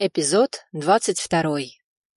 Эпизод 22.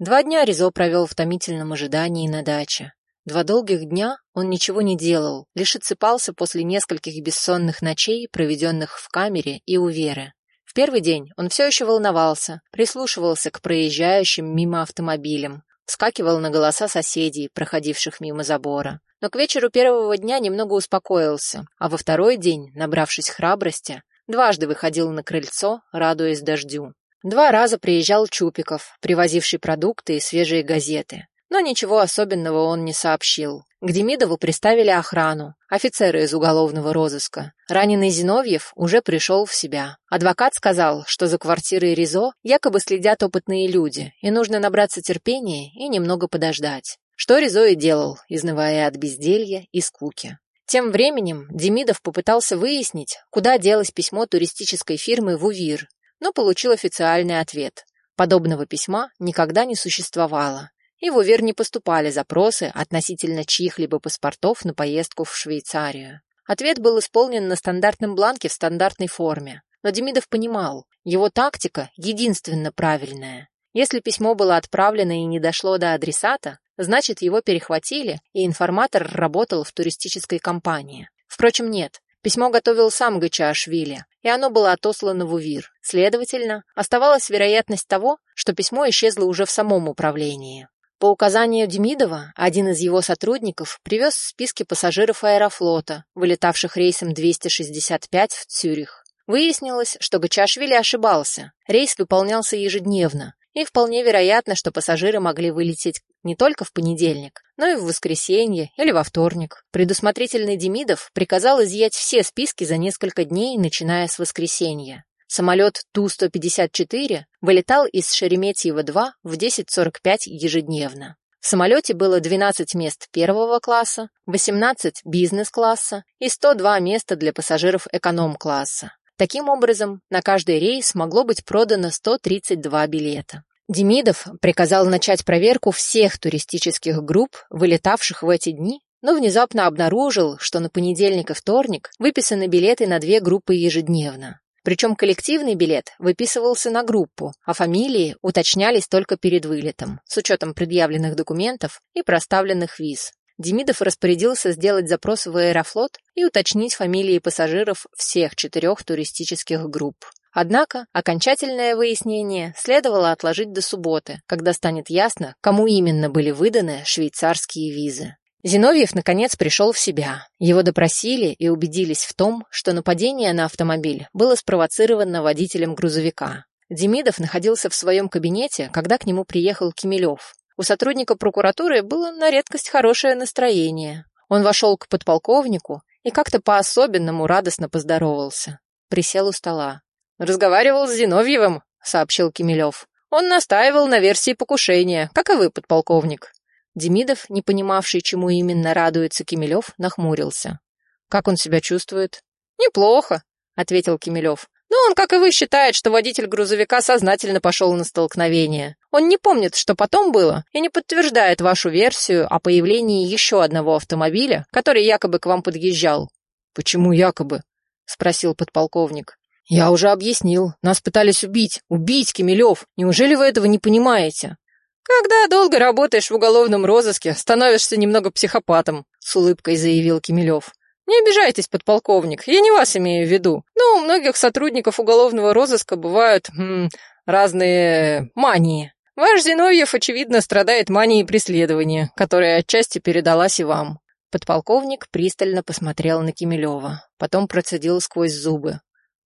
Два дня Ризо провел в томительном ожидании на даче. Два долгих дня он ничего не делал, лишь отсыпался после нескольких бессонных ночей, проведенных в камере и у Веры. В первый день он все еще волновался, прислушивался к проезжающим мимо автомобилям, вскакивал на голоса соседей, проходивших мимо забора. Но к вечеру первого дня немного успокоился, а во второй день, набравшись храбрости, дважды выходил на крыльцо, радуясь дождю. Два раза приезжал Чупиков, привозивший продукты и свежие газеты. Но ничего особенного он не сообщил. К Демидову приставили охрану, офицеры из уголовного розыска. Раненый Зиновьев уже пришел в себя. Адвокат сказал, что за квартирой Ризо якобы следят опытные люди, и нужно набраться терпения и немного подождать. Что Ризо и делал, изнывая от безделья и скуки. Тем временем Демидов попытался выяснить, куда делось письмо туристической фирмы «Вувир», но получил официальный ответ. Подобного письма никогда не существовало, и в УВЕР не поступали запросы относительно чьих-либо паспортов на поездку в Швейцарию. Ответ был исполнен на стандартном бланке в стандартной форме, но Демидов понимал, его тактика единственно правильная. Если письмо было отправлено и не дошло до адресата, значит его перехватили, и информатор работал в туристической компании. Впрочем, нет, Письмо готовил сам Гачаашвили, и оно было отослано в УВИР. Следовательно, оставалась вероятность того, что письмо исчезло уже в самом управлении. По указанию Демидова, один из его сотрудников привез списки пассажиров аэрофлота, вылетавших рейсом 265 в Цюрих. Выяснилось, что Гачашвили ошибался. Рейс выполнялся ежедневно, и вполне вероятно, что пассажиры могли вылететь не только в понедельник, но и в воскресенье или во вторник. Предусмотрительный Демидов приказал изъять все списки за несколько дней, начиная с воскресенья. Самолет Ту-154 вылетал из Шереметьево-2 в 10.45 ежедневно. В самолете было 12 мест первого класса, 18 бизнес-класса и 102 места для пассажиров эконом-класса. Таким образом, на каждый рейс могло быть продано 132 билета. Демидов приказал начать проверку всех туристических групп, вылетавших в эти дни, но внезапно обнаружил, что на понедельник и вторник выписаны билеты на две группы ежедневно. Причем коллективный билет выписывался на группу, а фамилии уточнялись только перед вылетом, с учетом предъявленных документов и проставленных виз. Демидов распорядился сделать запрос в Аэрофлот и уточнить фамилии пассажиров всех четырех туристических групп. Однако окончательное выяснение следовало отложить до субботы, когда станет ясно, кому именно были выданы швейцарские визы. Зиновьев, наконец, пришел в себя. Его допросили и убедились в том, что нападение на автомобиль было спровоцировано водителем грузовика. Демидов находился в своем кабинете, когда к нему приехал Кемелев. У сотрудника прокуратуры было на редкость хорошее настроение. Он вошел к подполковнику и как-то по-особенному радостно поздоровался. Присел у стола. «Разговаривал с Зиновьевым», — сообщил Кемелев. «Он настаивал на версии покушения, как и вы, подполковник». Демидов, не понимавший, чему именно радуется Кемелев, нахмурился. «Как он себя чувствует?» «Неплохо», — ответил Кемелев. «Но он, как и вы, считает, что водитель грузовика сознательно пошел на столкновение. Он не помнит, что потом было, и не подтверждает вашу версию о появлении еще одного автомобиля, который якобы к вам подъезжал». «Почему якобы?» — спросил подполковник. «Я уже объяснил. Нас пытались убить. Убить, Кемелев. Неужели вы этого не понимаете?» «Когда долго работаешь в уголовном розыске, становишься немного психопатом», — с улыбкой заявил Кемелев. «Не обижайтесь, подполковник, я не вас имею в виду. Но у многих сотрудников уголовного розыска бывают м, разные мании. Ваш Зиновьев, очевидно, страдает манией преследования, которая отчасти передалась и вам». Подполковник пристально посмотрел на Кемелева, потом процедил сквозь зубы.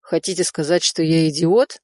Хотите сказать, что я идиот?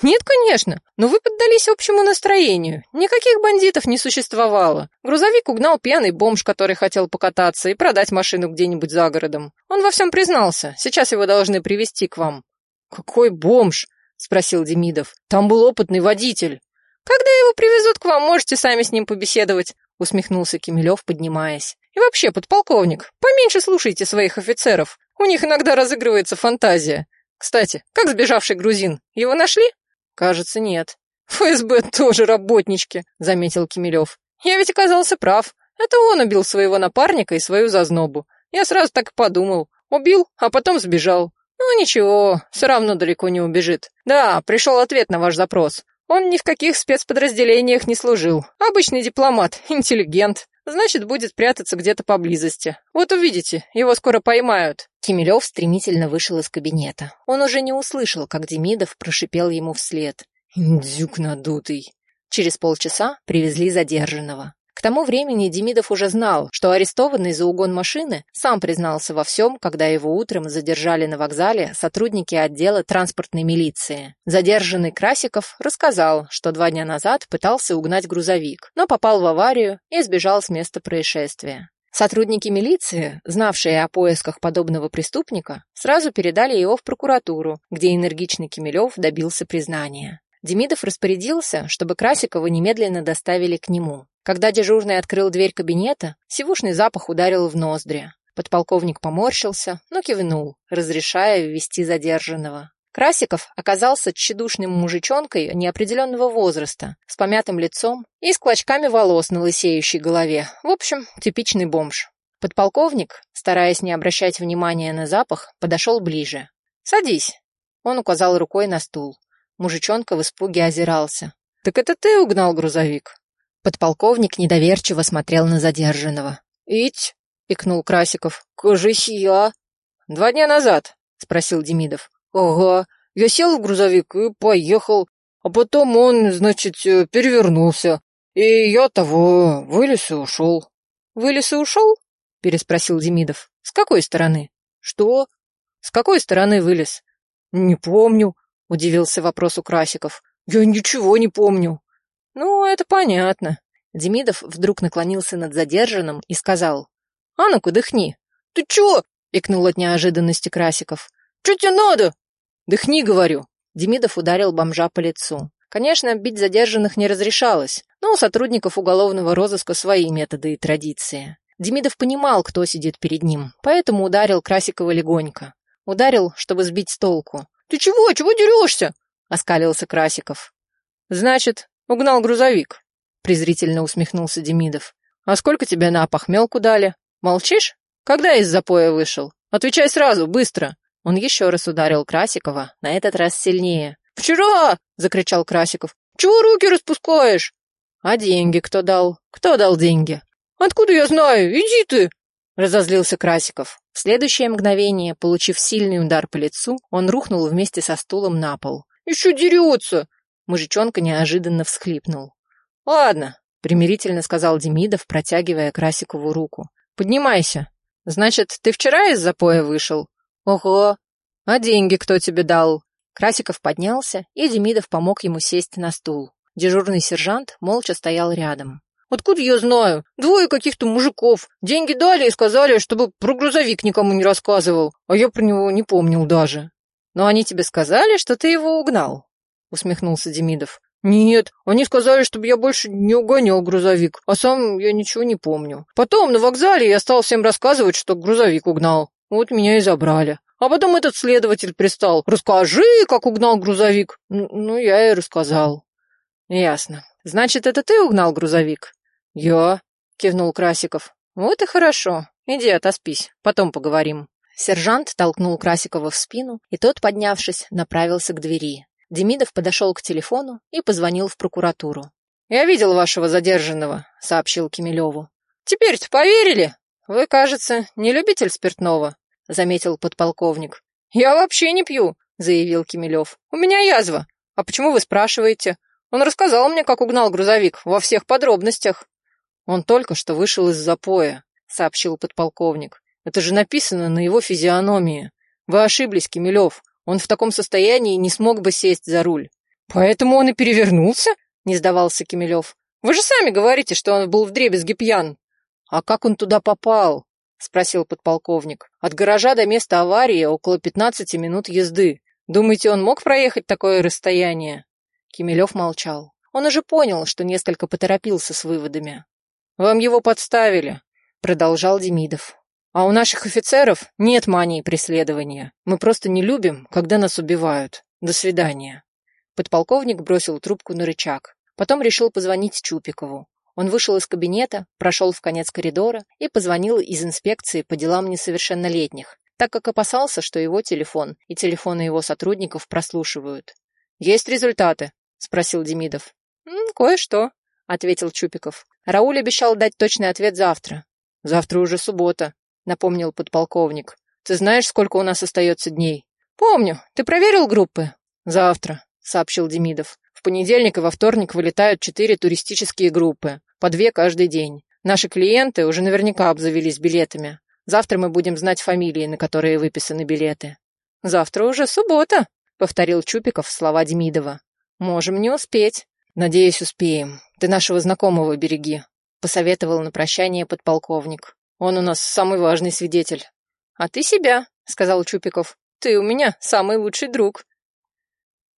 Нет, конечно, но вы поддались общему настроению. Никаких бандитов не существовало. Грузовик угнал пьяный бомж, который хотел покататься и продать машину где-нибудь за городом. Он во всем признался. Сейчас его должны привести к вам. Какой бомж? спросил Демидов. Там был опытный водитель. Когда его привезут к вам, можете сами с ним побеседовать, усмехнулся Кемелев, поднимаясь. И вообще, подполковник, поменьше слушайте своих офицеров. У них иногда разыгрывается фантазия. Кстати, как сбежавший грузин? Его нашли? Кажется, нет. ФСБ тоже работнички, заметил Кемелев. Я ведь оказался прав. Это он убил своего напарника и свою зазнобу. Я сразу так подумал. Убил, а потом сбежал. Ну ничего, все равно далеко не убежит. Да, пришел ответ на ваш запрос. Он ни в каких спецподразделениях не служил. Обычный дипломат, интеллигент. Значит, будет прятаться где-то поблизости. Вот увидите, его скоро поймают. Кемелев стремительно вышел из кабинета. Он уже не услышал, как Демидов прошипел ему вслед. «Индюк надутый». Через полчаса привезли задержанного. К тому времени Демидов уже знал, что арестованный за угон машины сам признался во всем, когда его утром задержали на вокзале сотрудники отдела транспортной милиции. Задержанный Красиков рассказал, что два дня назад пытался угнать грузовик, но попал в аварию и сбежал с места происшествия. Сотрудники милиции, знавшие о поисках подобного преступника, сразу передали его в прокуратуру, где энергичный Кемелев добился признания. Демидов распорядился, чтобы Красикова немедленно доставили к нему. Когда дежурный открыл дверь кабинета, сивушный запах ударил в ноздри. Подполковник поморщился, но кивнул, разрешая ввести задержанного. Красиков оказался тщедушным мужичонкой неопределенного возраста, с помятым лицом и с клочками волос на лысеющей голове. В общем, типичный бомж. Подполковник, стараясь не обращать внимания на запах, подошел ближе. «Садись!» Он указал рукой на стул. Мужичонка в испуге озирался. «Так это ты угнал грузовик?» Подполковник недоверчиво смотрел на задержанного. «Ить?» — икнул Красиков. «Кажись, я...» «Два дня назад?» — спросил Демидов. «Ага. Я сел в грузовик и поехал. А потом он, значит, э, перевернулся. И я того вылез и ушел». «Вылез и ушел?» — переспросил Демидов. «С какой стороны?» «Что?» «С какой стороны вылез?» «Не помню», — удивился вопросу Красиков. «Я ничего не помню». «Ну, это понятно». Демидов вдруг наклонился над задержанным и сказал. «А ну-ка, дыхни». «Ты чё?» — икнул от неожиданности Красиков. «Чё тебе надо?» «Дыхни, говорю». Демидов ударил бомжа по лицу. Конечно, бить задержанных не разрешалось, но у сотрудников уголовного розыска свои методы и традиции. Демидов понимал, кто сидит перед ним, поэтому ударил Красикова легонько. Ударил, чтобы сбить с толку. «Ты чего? Чего дерешься?» — оскалился Красиков. «Значит, Угнал грузовик, презрительно усмехнулся Демидов. А сколько тебе на похмелку дали? Молчишь? Когда из запоя вышел? Отвечай сразу, быстро. Он еще раз ударил Красикова, на этот раз сильнее. «Вчера!» — закричал Красиков. «Чего руки распускаешь?» «А деньги кто дал? Кто дал деньги?» «Откуда я знаю? Иди ты!» — разозлился Красиков. В следующее мгновение, получив сильный удар по лицу, он рухнул вместе со стулом на пол. «Еще дерется! Мужичонка неожиданно всхлипнул. «Ладно», — примирительно сказал Демидов, протягивая Красикову руку. «Поднимайся. Значит, ты вчера из запоя вышел?» «Ого! А деньги кто тебе дал?» Красиков поднялся, и Демидов помог ему сесть на стул. Дежурный сержант молча стоял рядом. «Откуда я знаю? Двое каких-то мужиков. Деньги дали и сказали, чтобы про грузовик никому не рассказывал, а я про него не помнил даже». «Но они тебе сказали, что ты его угнал?» Усмехнулся Демидов. «Нет, они сказали, чтобы я больше не угонял грузовик, а сам я ничего не помню. Потом на вокзале я стал всем рассказывать, что грузовик угнал. Вот меня и забрали. А потом этот следователь пристал. «Расскажи, как угнал грузовик». Ну, я и рассказал. «Ясно. Значит, это ты угнал грузовик?» «Я», — кивнул Красиков. «Вот и хорошо. Иди отоспись, потом поговорим». Сержант толкнул Красикова в спину, и тот, поднявшись, направился к двери. Демидов подошел к телефону и позвонил в прокуратуру. «Я видел вашего задержанного», — сообщил Кемелеву. «Теперь-то поверили? Вы, кажется, не любитель спиртного», — заметил подполковник. «Я вообще не пью», — заявил Кемелев. «У меня язва. А почему вы спрашиваете? Он рассказал мне, как угнал грузовик, во всех подробностях». «Он только что вышел из запоя», — сообщил подполковник. «Это же написано на его физиономии. Вы ошиблись, Кемелев. Он в таком состоянии не смог бы сесть за руль. «Поэтому он и перевернулся?» — не сдавался Кемелев. «Вы же сами говорите, что он был вдребезги пьян». «А как он туда попал?» — спросил подполковник. «От гаража до места аварии около пятнадцати минут езды. Думаете, он мог проехать такое расстояние?» Кемелев молчал. Он уже понял, что несколько поторопился с выводами. «Вам его подставили», — продолжал Демидов. А у наших офицеров нет мании преследования. Мы просто не любим, когда нас убивают. До свидания. Подполковник бросил трубку на рычаг. Потом решил позвонить Чупикову. Он вышел из кабинета, прошел в конец коридора и позвонил из инспекции по делам несовершеннолетних, так как опасался, что его телефон и телефоны его сотрудников прослушивают. «Есть результаты?» — спросил Демидов. «Кое-что», — ответил Чупиков. Рауль обещал дать точный ответ завтра. «Завтра уже суббота», — напомнил подполковник. «Ты знаешь, сколько у нас остается дней?» «Помню. Ты проверил группы?» «Завтра», — сообщил Демидов. «В понедельник и во вторник вылетают четыре туристические группы, по две каждый день. Наши клиенты уже наверняка обзавелись билетами. Завтра мы будем знать фамилии, на которые выписаны билеты». «Завтра уже суббота», — повторил Чупиков слова Демидова. «Можем не успеть». «Надеюсь, успеем. Ты нашего знакомого береги», — посоветовал на прощание подполковник. «Он у нас самый важный свидетель». «А ты себя», — сказал Чупиков. «Ты у меня самый лучший друг».